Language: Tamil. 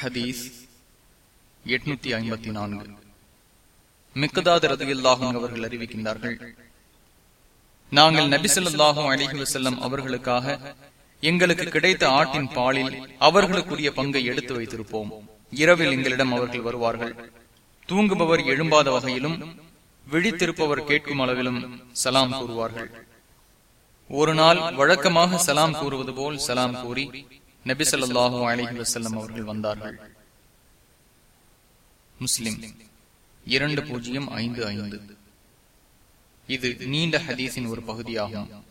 ஹதீஸ் எட்நூத்தி ஐம்பத்தி நான்கு. மிக்கதாது ரதியுல்லாஹும் அவர்கள் அறிவிக்கின்றார்கள். நாங்கள் நபிசல்லாஹும் அலிஹி வசல்லம் அவர்களுக்காக எங்களுக்கு கிடைத்த ஆட்டின் பாலில் அவர்களுக்குரிய பங்கை எடுத்து வைத்திருப்போம். இரவில் எங்களிடம் அவர்கள் வருவார்கள். தூங்குபவர் எழும்பாத வகையிலும் விழித்திருப்பவர் கேட்கும் அளவிலும் சலாம் கூறுவார்கள். ஒரு நாள் வழக்கமாக சலாம் கூறுவது போல் சலாம் கூறி நபிசல்லாஹு அலிஹி வசல்லம் அவர்கள் வந்தார்கள். முஸ்லிம் இரண்டு பூஜ்ஜியம் ஐந்து ஐந்து. இது நீண்ட ஹதீஸின் ஒரு பகுதியாகும்.